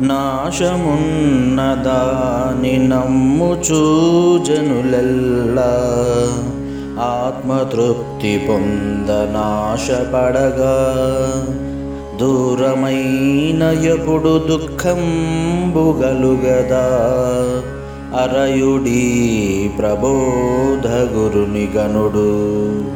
నాశమున్నదాని నమ్ముచూ జనులెల్లా. ఆత్మతృప్తి పొంద నాశపడగా. దూరమైన ఎప్పుడు దుఃఖంబుగలుగదా అరయుడీ ప్రబోధ గురుని గనుడు